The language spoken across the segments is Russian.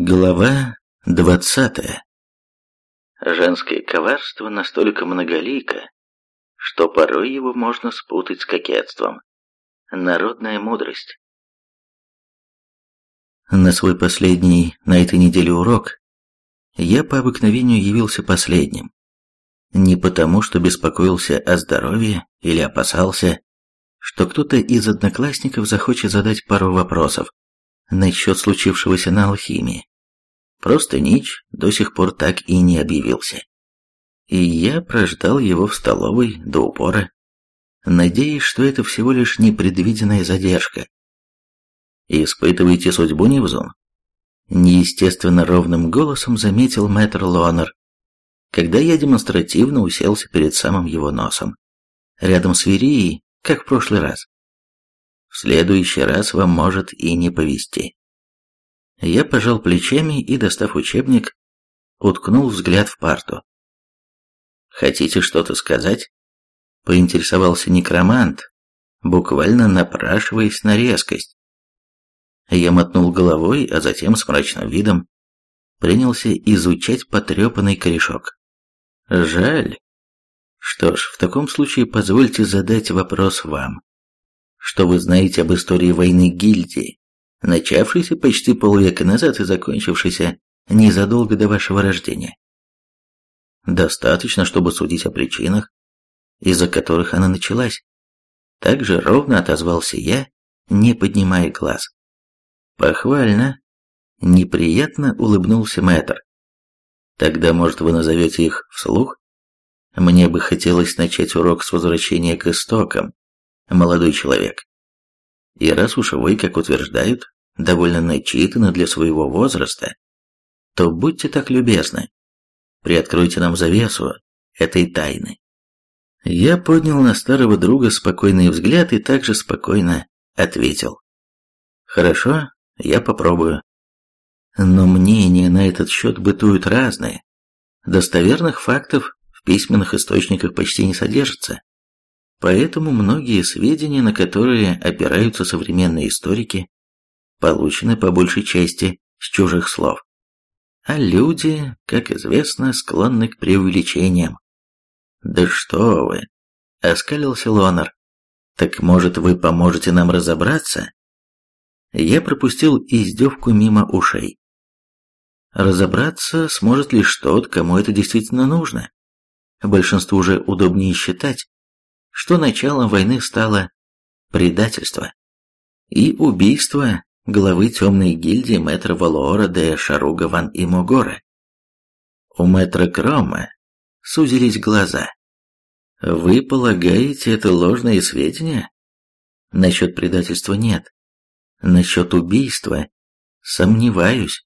Глава двадцатая Женское коварство настолько многолико, что порой его можно спутать с кокетством. Народная мудрость. На свой последний на этой неделе урок я по обыкновению явился последним. Не потому, что беспокоился о здоровье или опасался, что кто-то из одноклассников захочет задать пару вопросов насчет случившегося на алхимии. Просто Нич до сих пор так и не объявился. И я прождал его в столовой до упора, надеясь, что это всего лишь непредвиденная задержка. «Испытываете судьбу, Невзун?» Неестественно ровным голосом заметил мэтр Лонер, когда я демонстративно уселся перед самым его носом, рядом с Верией, как в прошлый раз. В следующий раз вам может и не повезти. Я пожал плечами и, достав учебник, уткнул взгляд в парту. «Хотите что-то сказать?» — поинтересовался некромант, буквально напрашиваясь на резкость. Я мотнул головой, а затем с мрачным видом принялся изучать потрепанный корешок. Жаль. Что ж, в таком случае позвольте задать вопрос вам. Что вы знаете об истории войны гильдии, начавшейся почти полвека назад и закончившейся незадолго до вашего рождения? Достаточно, чтобы судить о причинах, из-за которых она началась. Так же ровно отозвался я, не поднимая глаз. Похвально. Неприятно улыбнулся мэтр. Тогда, может, вы назовете их вслух? Мне бы хотелось начать урок с возвращения к истокам, молодой человек. И раз уж вы, как утверждают, довольно начитаны для своего возраста, то будьте так любезны, приоткройте нам завесу этой тайны. Я поднял на старого друга спокойный взгляд и также спокойно ответил. Хорошо, я попробую. Но мнения на этот счет бытуют разные. Достоверных фактов в письменных источниках почти не содержится. Поэтому многие сведения, на которые опираются современные историки, получены по большей части с чужих слов. А люди, как известно, склонны к преувеличениям. «Да что вы!» — оскалился Лонар. «Так, может, вы поможете нам разобраться?» Я пропустил издевку мимо ушей. Разобраться сможет лишь тот, кому это действительно нужно. Большинству уже удобнее считать, что началом войны стало предательство и убийство главы темной гильдии мэтра Валуора де Шаруга ван Имогора. У мэтра Крома сузились глаза. «Вы полагаете, это ложные сведения?» «Насчет предательства нет. Насчет убийства сомневаюсь».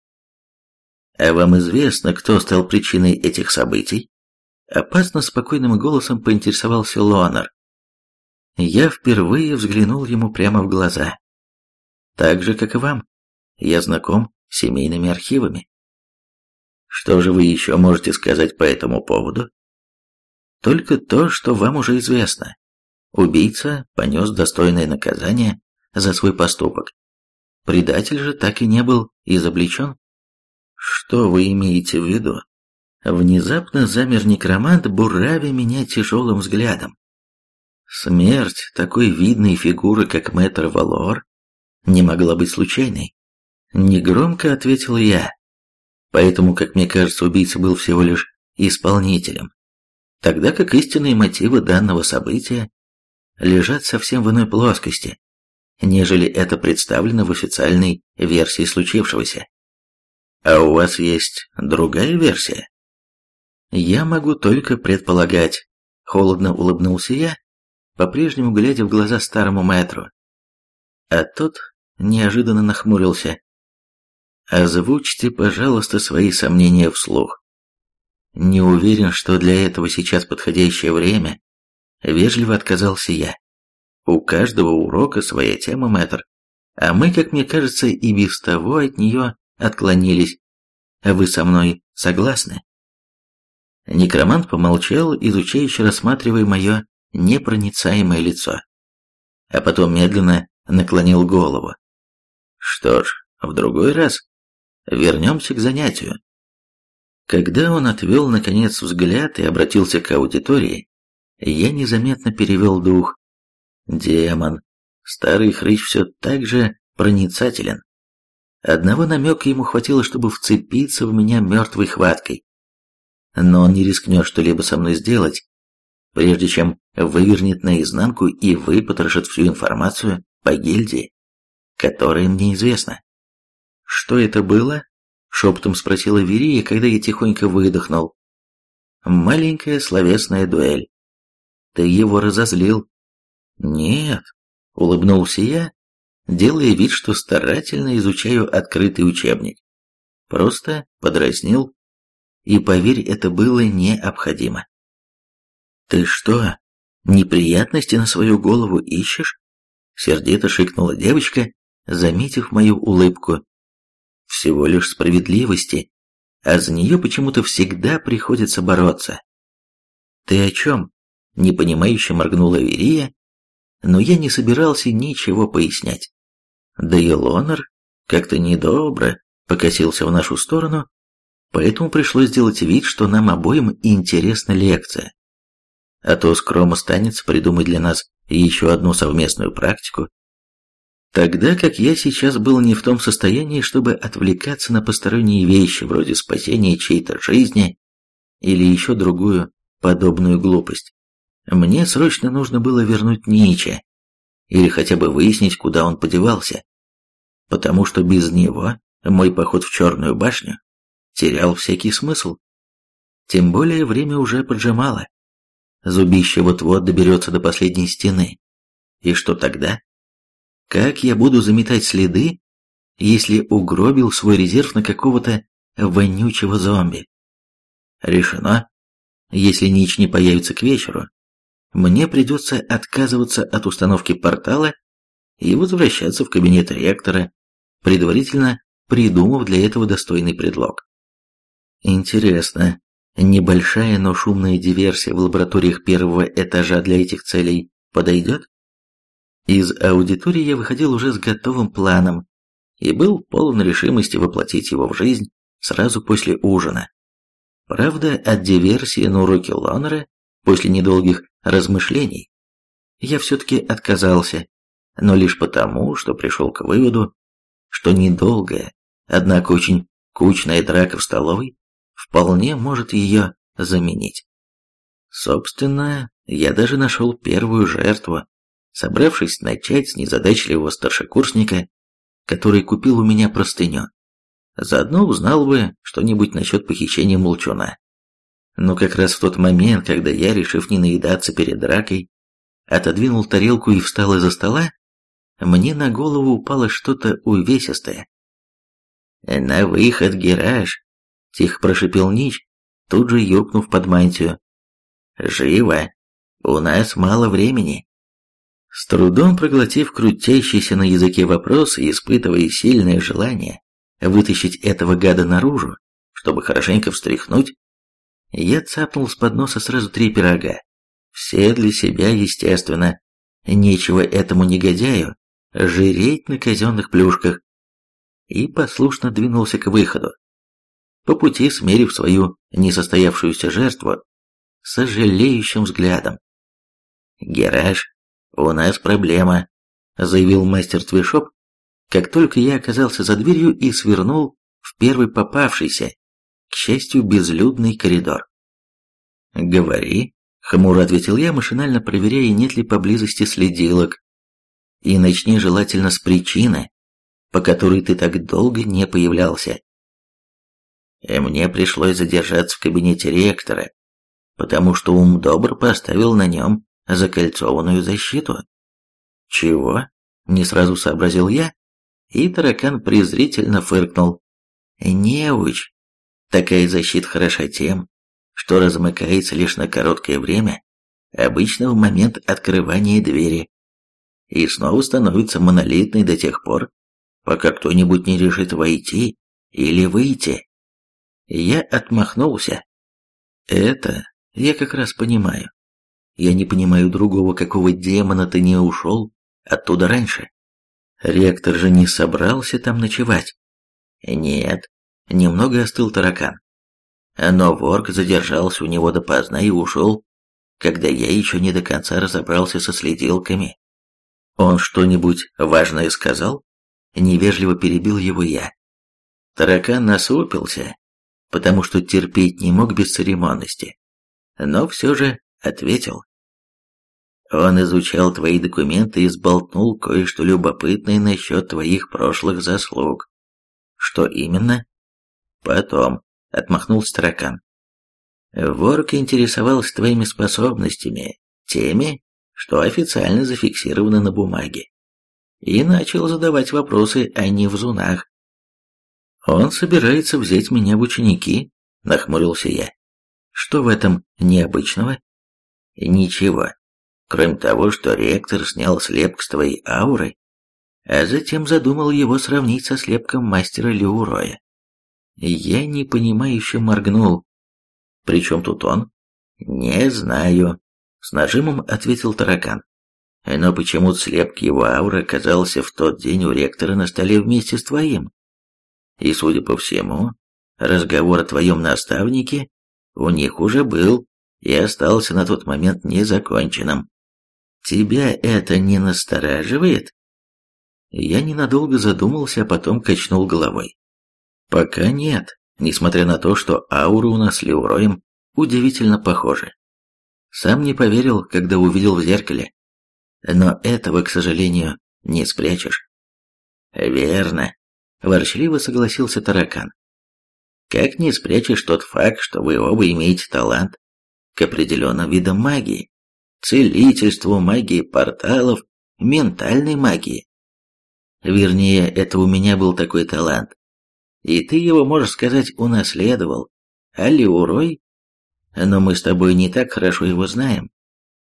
«А вам известно, кто стал причиной этих событий?» Опасно спокойным голосом поинтересовался Лонар. Я впервые взглянул ему прямо в глаза. Так же, как и вам, я знаком с семейными архивами. Что же вы еще можете сказать по этому поводу? Только то, что вам уже известно. Убийца понес достойное наказание за свой поступок. Предатель же так и не был изобличен. Что вы имеете в виду? Внезапно замер некромант, буравя меня тяжелым взглядом. Смерть такой видной фигуры, как мэтр Валор, не могла быть случайной. Негромко ответил я. Поэтому, как мне кажется, убийца был всего лишь исполнителем. Тогда как истинные мотивы данного события лежат совсем в иной плоскости, нежели это представлено в официальной версии случившегося. А у вас есть другая версия? Я могу только предполагать. Холодно улыбнулся я, по-прежнему глядя в глаза старому мэтру. А тот неожиданно нахмурился. «Озвучьте, пожалуйста, свои сомнения вслух. Не уверен, что для этого сейчас подходящее время. Вежливо отказался я. У каждого урока своя тема, мэтр. А мы, как мне кажется, и без того от нее отклонились. Вы со мной согласны? Некромант помолчал, изучающе рассматривая мое непроницаемое лицо. А потом медленно наклонил голову. Что ж, в другой раз. вернемся к занятию. Когда он отвел, наконец, взгляд и обратился к аудитории, я незаметно перевел дух. Демон. Старый хрыч все так же проницателен. Одного намека ему хватило, чтобы вцепиться в меня мертвой хваткой. Но он не рискнет что-либо со мной сделать, прежде чем вывернет наизнанку и выпотрошит всю информацию по гильдии, которая мне известна. «Что это было?» — шепотом спросила Верия, когда я тихонько выдохнул. «Маленькая словесная дуэль. Ты его разозлил?» «Нет», — улыбнулся я, делая вид, что старательно изучаю открытый учебник. Просто подразнил, и, поверь, это было необходимо. «Ты что, неприятности на свою голову ищешь?» Сердито шикнула девочка, заметив мою улыбку всего лишь справедливости, а за нее почему-то всегда приходится бороться. «Ты о чем?» – непонимающе моргнула Верия, но я не собирался ничего пояснять. Да и Лонер как-то недобро покосился в нашу сторону, поэтому пришлось сделать вид, что нам обоим интересна лекция. А то скром останется придумать для нас еще одну совместную практику, Тогда как я сейчас был не в том состоянии, чтобы отвлекаться на посторонние вещи, вроде спасения чьей-то жизни или еще другую подобную глупость. Мне срочно нужно было вернуть Нича, или хотя бы выяснить, куда он подевался, потому что без него мой поход в Черную башню терял всякий смысл. Тем более время уже поджимало. Зубище вот-вот доберется до последней стены. И что тогда? Как я буду заметать следы, если угробил свой резерв на какого-то вонючего зомби? Решено. Если Нич не появится к вечеру, мне придется отказываться от установки портала и возвращаться в кабинет ректора, предварительно придумав для этого достойный предлог. Интересно, небольшая, но шумная диверсия в лабораториях первого этажа для этих целей подойдет? Из аудитории я выходил уже с готовым планом и был полон решимости воплотить его в жизнь сразу после ужина. Правда, от диверсии на уроке Лонера после недолгих размышлений я все-таки отказался, но лишь потому, что пришел к выводу, что недолгая, однако очень кучная драка в столовой вполне может ее заменить. Собственно, я даже нашел первую жертву собравшись начать с незадачливого старшекурсника, который купил у меня простыню. Заодно узнал бы что-нибудь насчет похищения молчуна. Но как раз в тот момент, когда я, решив не наедаться перед дракой, отодвинул тарелку и встал из-за стола, мне на голову упало что-то увесистое. «На выход, Гераж!» — тихо прошипел Нич, тут же юркнув под мантию. «Живо! У нас мало времени!» С трудом проглотив крутящийся на языке вопрос и испытывая сильное желание вытащить этого гада наружу, чтобы хорошенько встряхнуть, я цапнул с подноса сразу три пирога. Все для себя, естественно. Нечего этому негодяю жиреть на казенных плюшках. И послушно двинулся к выходу. По пути смерив свою несостоявшуюся жертву сожалеющим взглядом. Гераш «У нас проблема», — заявил мастер Твишоп, как только я оказался за дверью и свернул в первый попавшийся, к счастью, безлюдный коридор. «Говори», — хмуро ответил я, машинально проверяя, нет ли поблизости следилок. «И начни желательно с причины, по которой ты так долго не появлялся». И мне пришлось задержаться в кабинете ректора, потому что ум добр поставил на нем закольцованную защиту. Чего? Не сразу сообразил я, и таракан презрительно фыркнул. Неуч, такая защита хороша тем, что размыкается лишь на короткое время, обычно в момент открывания двери, и снова становится монолитной до тех пор, пока кто-нибудь не решит войти или выйти. Я отмахнулся. Это я как раз понимаю. Я не понимаю другого, какого демона ты не ушел оттуда раньше. Ректор же не собрался там ночевать. Нет, немного остыл таракан. Но ворк задержался у него допоздна и ушел, когда я еще не до конца разобрался со следилками. Он что-нибудь важное сказал? Невежливо перебил его я. Таракан насупился, потому что терпеть не мог без церемонности, но все же ответил. Он изучал твои документы и сболтнул кое-что любопытное насчет твоих прошлых заслуг. Что именно? Потом, отмахнулся таракан. Ворк интересовался твоими способностями, теми, что официально зафиксированы на бумаге, и начал задавать вопросы о невзунах. «Он собирается взять меня в ученики», — нахмурился я. «Что в этом необычного?» «Ничего, кроме того, что ректор снял слепок с твоей ауры, а затем задумал его сравнить со слепком мастера Леуроя. Я непонимающе моргнул. «Причем тут он?» «Не знаю», — с нажимом ответил таракан. «Но почему-то слепок его ауры оказался в тот день у ректора на столе вместе с твоим. И, судя по всему, разговор о твоем наставнике у них уже был и остался на тот момент незаконченным. Тебя это не настораживает?» Я ненадолго задумался, а потом качнул головой. Пока нет, несмотря на то, что ауры у нас с Леуроем удивительно похожи. Сам не поверил, когда увидел в зеркале. Но этого, к сожалению, не спрячешь. Верно, ворчливо согласился таракан. Как не спрячешь тот факт, что вы оба имеете талант к определенным видам магии, целительству, магии порталов, ментальной магии. Вернее, это у меня был такой талант, и ты его, можешь сказать, унаследовал. А Леурой? Но мы с тобой не так хорошо его знаем.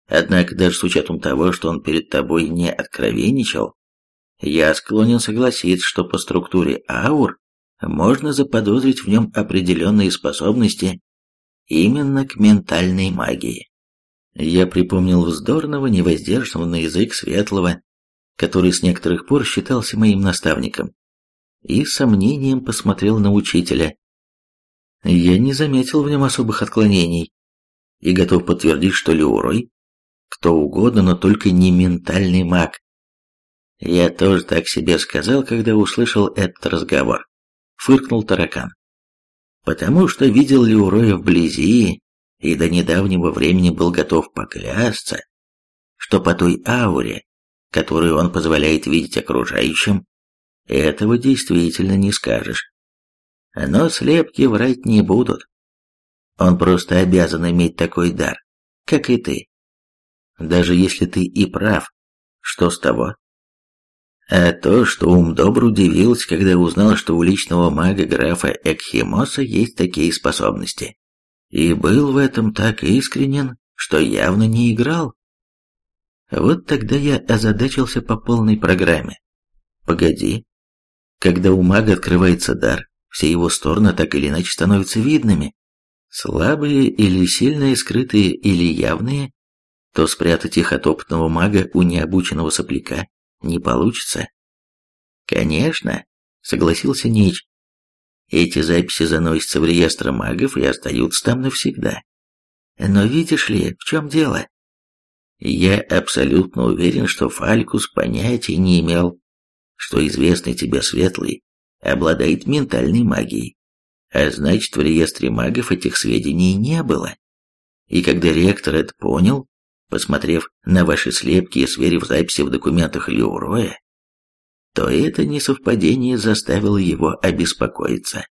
Однако даже с учетом того, что он перед тобой не откровенничал, я склонен согласиться, что по структуре аур можно заподозрить в нем определенные способности именно к ментальной магии. Я припомнил вздорного, невоздержанного на язык светлого, который с некоторых пор считался моим наставником и с сомнением посмотрел на учителя. Я не заметил в нем особых отклонений и готов подтвердить, что Леурой кто угодно, но только не ментальный маг. Я тоже так себе сказал, когда услышал этот разговор. Фыркнул таракан. Потому что видел Леуроя вблизи и до недавнего времени был готов поклясться, что по той ауре, которую он позволяет видеть окружающим, этого действительно не скажешь. Но слепки врать не будут. Он просто обязан иметь такой дар, как и ты. Даже если ты и прав, что с того? А то, что ум добр удивился, когда узнал, что у личного мага графа Экхимоса есть такие способности. И был в этом так искренен, что явно не играл. Вот тогда я озадачился по полной программе. Погоди, когда у мага открывается дар, все его стороны так или иначе становятся видными. Слабые или сильные, скрытые или явные, то спрятать их от опытного мага у необученного сопляка не получится. Конечно, согласился Нич. Эти записи заносятся в реестр магов и остаются там навсегда. Но видишь ли, в чем дело? Я абсолютно уверен, что Фалькус понятия не имел, что известный тебе Светлый обладает ментальной магией, а значит, в реестре магов этих сведений не было. И когда ректор это понял, посмотрев на ваши слепки и сверив записи в документах Леуроя, то это несовпадение заставило его обеспокоиться.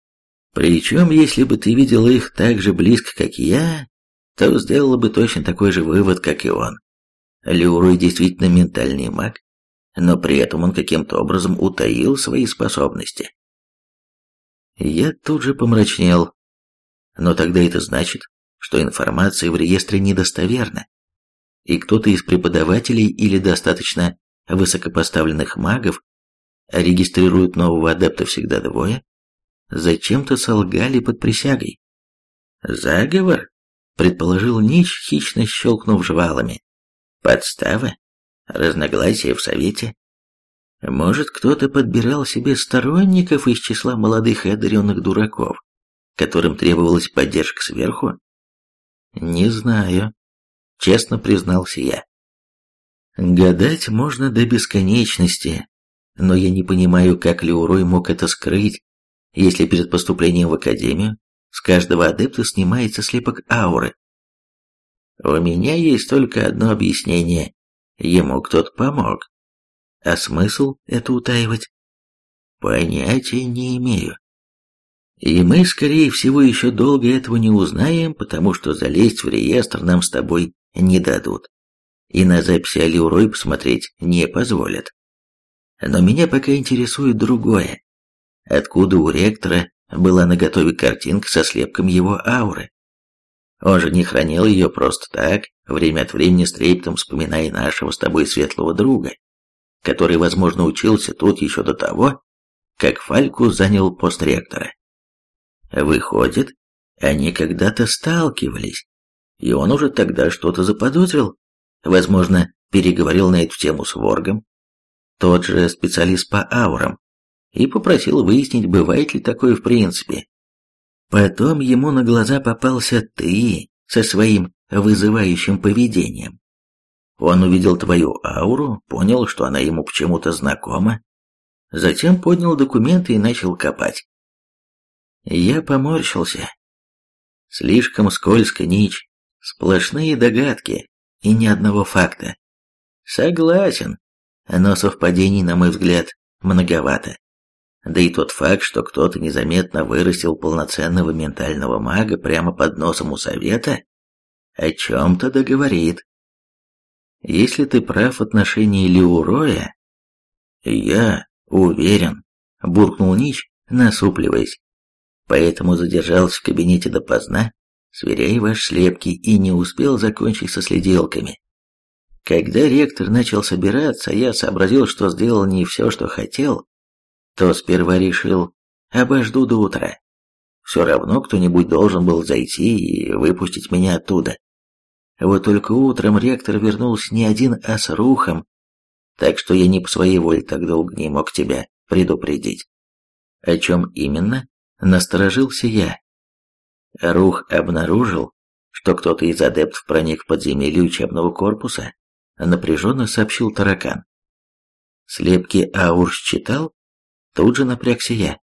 Причем, если бы ты видел их так же близко, как я, то сделала бы точно такой же вывод, как и он. Леурой действительно ментальный маг, но при этом он каким-то образом утаил свои способности. Я тут же помрачнел. Но тогда это значит, что информация в реестре недостоверна, и кто-то из преподавателей или достаточно высокопоставленных магов регистрирует нового адепта всегда двое, зачем-то солгали под присягой. «Заговор?» — предположил Нич, хищно щелкнув жвалами. «Подстава? Разногласия в совете. Может, кто-то подбирал себе сторонников из числа молодых и одаренных дураков, которым требовалась поддержка сверху? Не знаю, честно признался я. Гадать можно до бесконечности, но я не понимаю, как Леурой мог это скрыть, если перед поступлением в академию с каждого адепта снимается слепок ауры. У меня есть только одно объяснение. Ему кто-то помог. А смысл это утаивать? Понятия не имею. И мы, скорее всего, еще долго этого не узнаем, потому что залезть в реестр нам с тобой не дадут. И на записи Алиурой посмотреть не позволят. Но меня пока интересует другое. Откуда у ректора была наготове картинка со слепком его ауры? Он же не хранил ее просто так, время от времени с трепетом вспоминая нашего с тобой светлого друга, который, возможно, учился тут еще до того, как Фальку занял пост ректора. Выходит, они когда-то сталкивались, и он уже тогда что-то заподозрил, возможно, переговорил на эту тему с Воргом, тот же специалист по аурам, и попросил выяснить, бывает ли такое в принципе. Потом ему на глаза попался ты со своим вызывающим поведением. Он увидел твою ауру, понял, что она ему почему-то знакома, затем поднял документы и начал копать. Я поморщился. Слишком скользко нич, сплошные догадки и ни одного факта. Согласен, но совпадений, на мой взгляд, многовато. Да и тот факт, что кто-то незаметно вырастил полноценного ментального мага прямо под носом у совета, о чем-то договорит. Если ты прав в отношении Леуроя, я уверен, буркнул Нич, насупливаясь. Поэтому задержался в кабинете допоздна, сверяя ваши слепки, и не успел закончить со следилками. Когда ректор начал собираться, я сообразил, что сделал не все, что хотел, то сперва решил, обожду до утра. Все равно кто-нибудь должен был зайти и выпустить меня оттуда. Вот только утром ректор вернулся не один, а с рухом, так что я не по своей воле так долго не мог тебя предупредить. О чем именно? Насторожился я. Рух обнаружил, что кто-то из адептов проник в подземелье учебного корпуса, напряженно сообщил таракан. Слепки аур считал? Тут же напрягся я.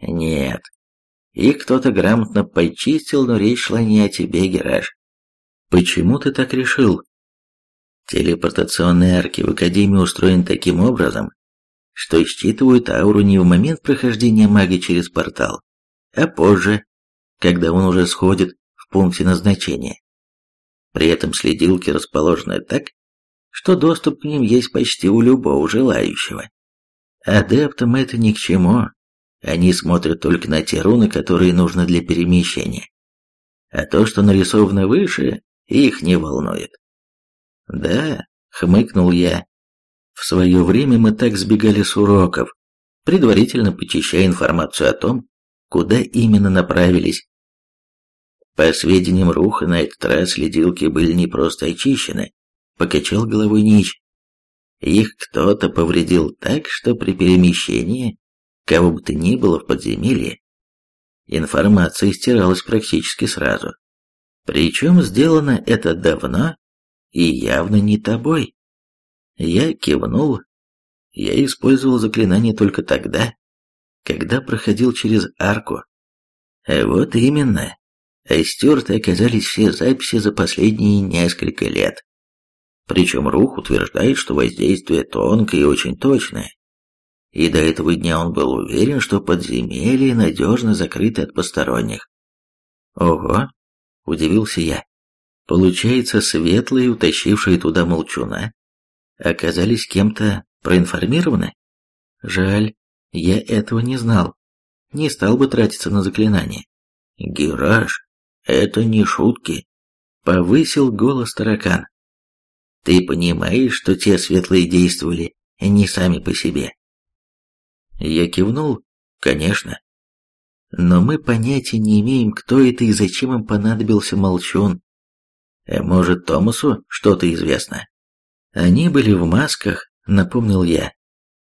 Нет. Их кто-то грамотно почистил, но речь шла не о тебе, Гераж. Почему ты так решил? Телепортационные арки в Академии устроены таким образом, что считывают ауру не в момент прохождения мага через портал, а позже, когда он уже сходит в пункте назначения. При этом следилки расположены так, что доступ к ним есть почти у любого желающего. Адептам это ни к чему. Они смотрят только на те руны, которые нужны для перемещения. А то, что нарисовано выше, их не волнует. Да, хмыкнул я. В свое время мы так сбегали с уроков, предварительно почищая информацию о том, куда именно направились. По сведениям Руха, на этот раз следилки были не просто очищены, покачал головой Нич. Их кто-то повредил так, что при перемещении, кого бы то ни было в подземелье, информация стиралась практически сразу. Причем сделано это давно и явно не тобой. Я кивнул. Я использовал заклинание только тогда, когда проходил через арку. Вот именно. А стерты оказались все записи за последние несколько лет. Причем Рух утверждает, что воздействие тонкое и очень точное. И до этого дня он был уверен, что подземелье надежно закрыто от посторонних. Ого, удивился я. Получается, светлые, утащившие туда молчуна, оказались кем-то проинформированы? Жаль, я этого не знал. Не стал бы тратиться на заклинание. Гераж, это не шутки. Повысил голос таракан. Ты понимаешь, что те светлые действовали не сами по себе? Я кивнул, конечно. Но мы понятия не имеем, кто это и зачем им понадобился молчун. Э, может, Томасу что-то известно? Они были в масках, напомнил я.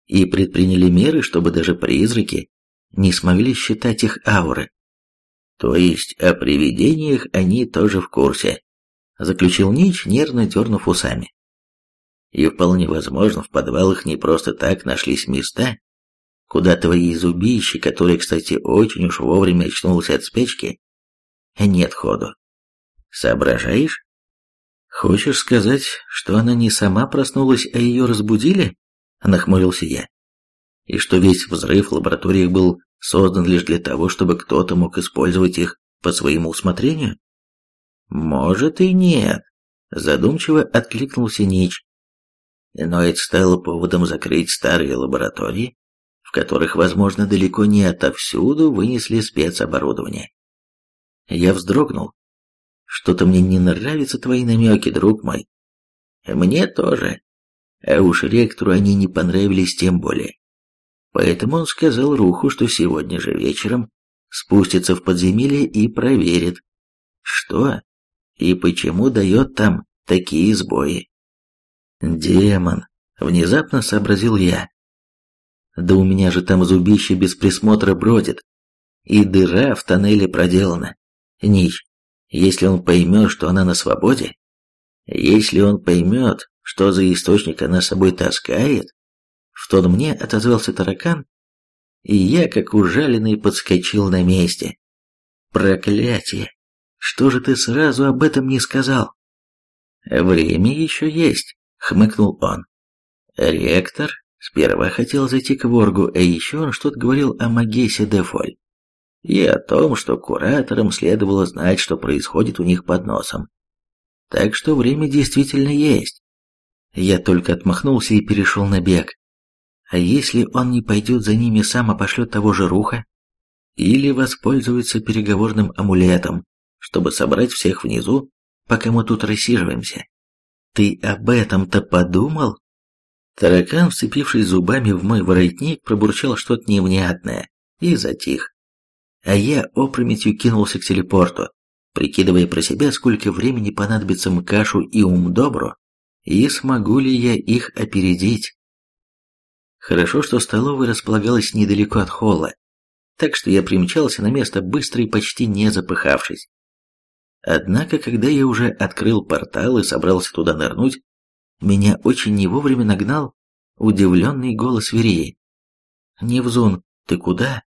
и предприняли меры, чтобы даже призраки не смогли считать их ауры. То есть о привидениях они тоже в курсе, заключил Нич, нервно дернув усами. И вполне возможно, в подвалах не просто так нашлись места, куда твои зубищи, который, кстати, очень уж вовремя очнулся от спячки, нет ходу. Соображаешь? Хочешь сказать, что она не сама проснулась, а ее разбудили? Нахмурился я. И что весь взрыв в лабораториях был создан лишь для того, чтобы кто-то мог использовать их по своему усмотрению? Может и нет, задумчиво откликнулся Нич. Но это стало поводом закрыть старые лаборатории, в которых, возможно, далеко не отовсюду вынесли спецоборудование. Я вздрогнул. Что-то мне не нравятся твои намеки, друг мой. Мне тоже. А уж ректору они не понравились тем более. Поэтому он сказал Руху, что сегодня же вечером спустится в подземелье и проверит, что и почему дает там такие сбои. Демон, внезапно сообразил я. Да у меня же там зубище без присмотра бродит, и дыра в тоннеле проделана. Нич, если он поймет, что она на свободе, если он поймет, что за источник она собой таскает, в тон мне отозвался таракан, и я, как ужаленный, подскочил на месте. Проклятие! Что же ты сразу об этом не сказал? Время еще есть, хмыкнул он. Ректор сперва хотел зайти к Воргу, а еще он что-то говорил о Магесе де Фоль и о том, что кураторам следовало знать, что происходит у них под носом. Так что время действительно есть. Я только отмахнулся и перешел на бег. А если он не пойдет за ними сам, а пошлет того же Руха? Или воспользуется переговорным амулетом, чтобы собрать всех внизу, пока мы тут рассиживаемся? Ты об этом-то подумал? Таракан, вцепившись зубами в мой воротник, пробурчал что-то невнятное и затих а я опрометью кинулся к телепорту, прикидывая про себя, сколько времени понадобится Мкашу и Умдобру, и смогу ли я их опередить. Хорошо, что столовая располагалась недалеко от холла, так что я примчался на место быстро и почти не запыхавшись. Однако, когда я уже открыл портал и собрался туда нырнуть, меня очень не вовремя нагнал удивленный голос Вереи. «Невзун, ты куда?»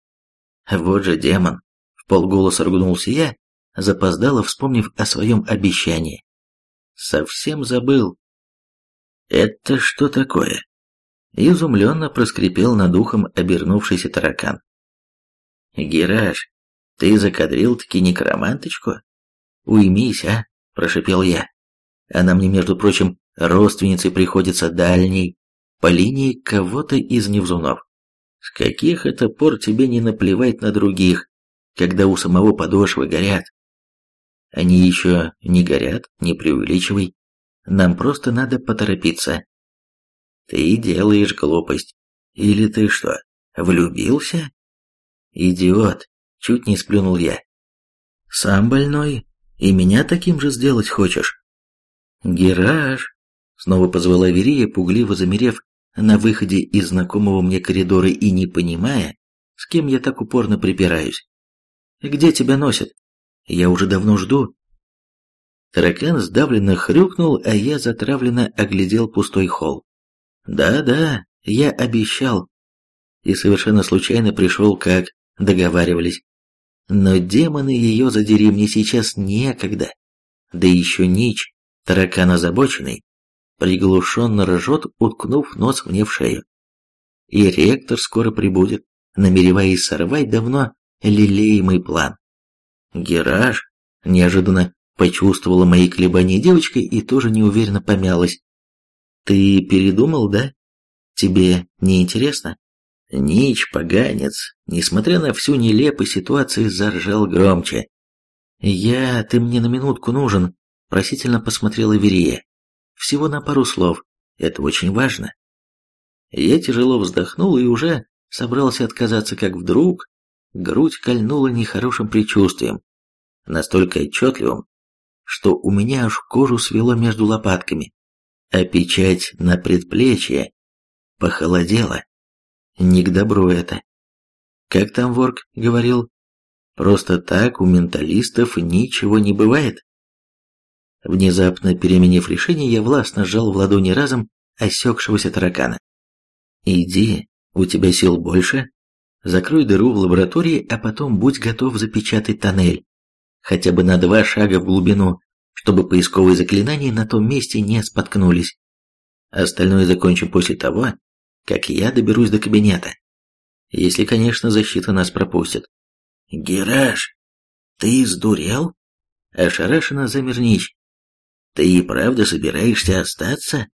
Вот же демон. В полголоса ругнулся я, запоздало вспомнив о своем обещании. Совсем забыл. Это что такое? Изумленно проскрипел над ухом обернувшийся таракан. Гераш, ты закадрил-таки некроманточку? Уймись, а, прошипел я. Она мне, между прочим, родственницей приходится дальней, по линии кого-то из невзунов. С каких это пор тебе не наплевать на других, когда у самого подошвы горят? Они еще не горят, не преувеличивай. Нам просто надо поторопиться. Ты делаешь глупость. Или ты что, влюбился? Идиот, чуть не сплюнул я. Сам больной, и меня таким же сделать хочешь? Гераж, снова позвала Верия, пугливо замерев на выходе из знакомого мне коридора и не понимая, с кем я так упорно припираюсь. «Где тебя носят? Я уже давно жду». Таракан сдавленно хрюкнул, а я затравленно оглядел пустой холл. «Да-да, я обещал». И совершенно случайно пришел, как договаривались. Но демоны ее задери мне сейчас некогда. Да еще Нич, таракан озабоченный, приглушенно ржет, уткнув нос мне в шею. И ректор скоро прибудет, намереваясь сорвать давно лелеемый план. Гераж неожиданно почувствовала мои колебания девочка и тоже неуверенно помялась. «Ты передумал, да? Тебе не интересно?» Нич, поганец, несмотря на всю нелепость ситуации, заржал громче. «Я... ты мне на минутку нужен», — просительно посмотрела Верия. Всего на пару слов. Это очень важно. Я тяжело вздохнул и уже собрался отказаться, как вдруг грудь кольнула нехорошим предчувствием, настолько отчетливым, что у меня аж кожу свело между лопатками, а печать на предплечье похолодела. Не к добру это. Как там Ворк говорил? Просто так у менталистов ничего не бывает. Внезапно переменив решение, я властно сжал в ладони разом осекшегося таракана. «Иди, у тебя сил больше. Закрой дыру в лаборатории, а потом будь готов запечатать тоннель. Хотя бы на два шага в глубину, чтобы поисковые заклинания на том месте не споткнулись. Остальное закончим после того, как я доберусь до кабинета. Если, конечно, защита нас пропустит. Гераш, ты сдурел? Ошарашенно замернич. Ты и правда собираешься остаться?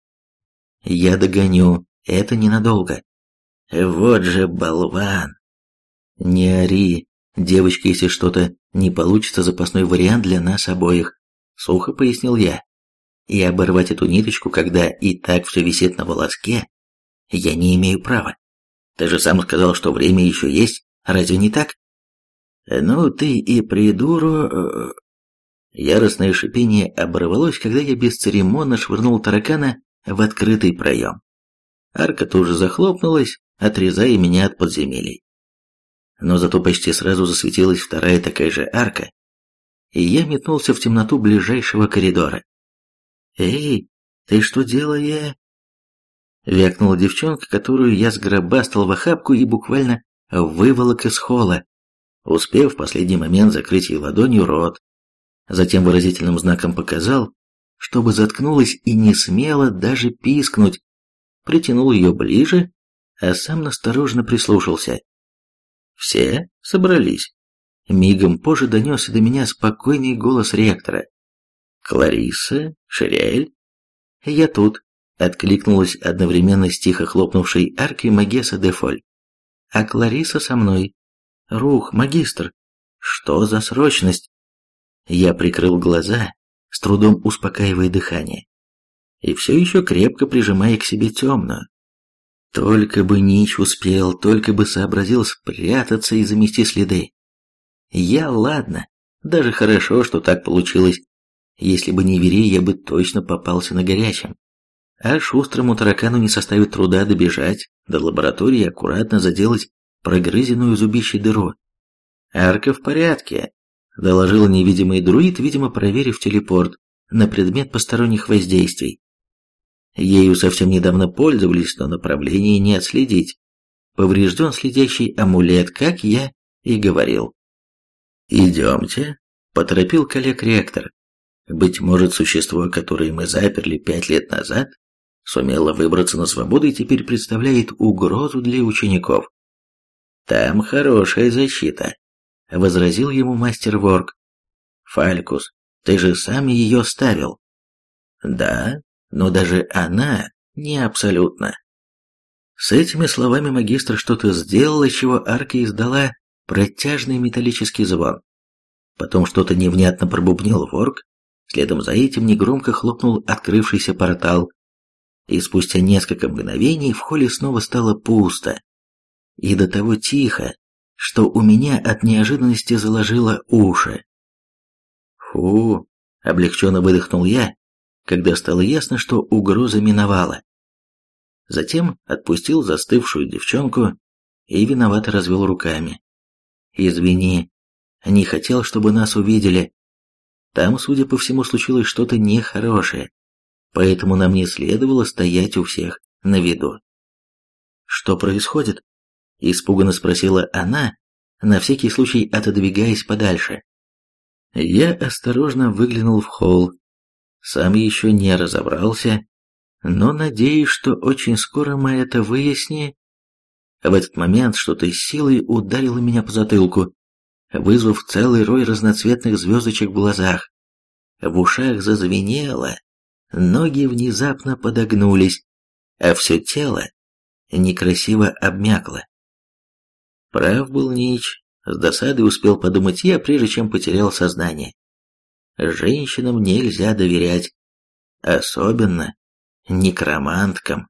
Я догоню, это ненадолго. Вот же болван. Не ори, девочка, если что-то не получится, запасной вариант для нас обоих, сухо пояснил я. И оборвать эту ниточку, когда и так все висит на волоске, я не имею права. Ты же сам сказал, что время еще есть, разве не так? Ну, ты и придуру... Э, Яростное шипение оборвалось, когда я бесцеремонно швырнул таракана в открытый проем. Арка тоже захлопнулась, отрезая меня от подземелий. Но зато почти сразу засветилась вторая такая же арка, и я метнулся в темноту ближайшего коридора. «Эй, ты что делаешь?» Вякнула девчонка, которую я сгробастал в охапку и буквально выволок из холла, успев в последний момент закрыть ей ладонью рот. Затем выразительным знаком показал, чтобы заткнулась и не смела даже пискнуть. Притянул ее ближе, а сам настороженно прислушался. Все собрались. Мигом позже донесся до меня спокойный голос ректора. «Клариса? Шириэль?» «Я тут», Откликнулась одновременно с тихо хлопнувшей аркой Магеса де Фоль. А Клариса со мной. Рух, магистр. Что за срочность? Я прикрыл глаза, с трудом успокаивая дыхание. И все еще крепко прижимая к себе темную. Только бы Нич успел, только бы сообразил спрятаться и замести следы. Я ладно, даже хорошо, что так получилось. Если бы не Вери, я бы точно попался на горячем а шустрому таракану не составит труда добежать до лаборатории и аккуратно заделать прогрызенную зубищей дыру. «Арка в порядке», — доложил невидимый друид, видимо, проверив телепорт на предмет посторонних воздействий. Ею совсем недавно пользовались, но направление не отследить. Поврежден следящий амулет, как я и говорил. «Идемте», — поторопил коллег-ректор. «Быть может, существо, которое мы заперли пять лет назад, сумела выбраться на свободу и теперь представляет угрозу для учеников. «Там хорошая защита», — возразил ему мастер Ворк. «Фалькус, ты же сам ее ставил». «Да, но даже она не абсолютно». С этими словами магистр что-то сделал, чего арка издала протяжный металлический звон. Потом что-то невнятно пробубнил Ворк, следом за этим негромко хлопнул открывшийся портал, и спустя несколько мгновений в холле снова стало пусто. И до того тихо, что у меня от неожиданности заложило уши. «Фу!» — облегченно выдохнул я, когда стало ясно, что угроза миновала. Затем отпустил застывшую девчонку и виновато развел руками. «Извини, не хотел, чтобы нас увидели. Там, судя по всему, случилось что-то нехорошее поэтому нам не следовало стоять у всех на виду. «Что происходит?» – испуганно спросила она, на всякий случай отодвигаясь подальше. Я осторожно выглянул в холл. Сам еще не разобрался, но надеюсь, что очень скоро мы это выясним. В этот момент что-то с силой ударило меня по затылку, вызвав целый рой разноцветных звездочек в глазах. В ушах зазвенело, ноги внезапно подогнулись, а все тело некрасиво обмякло. Прав был Нич, с досадой успел подумать я, прежде чем потерял сознание. Женщинам нельзя доверять, особенно некроманткам.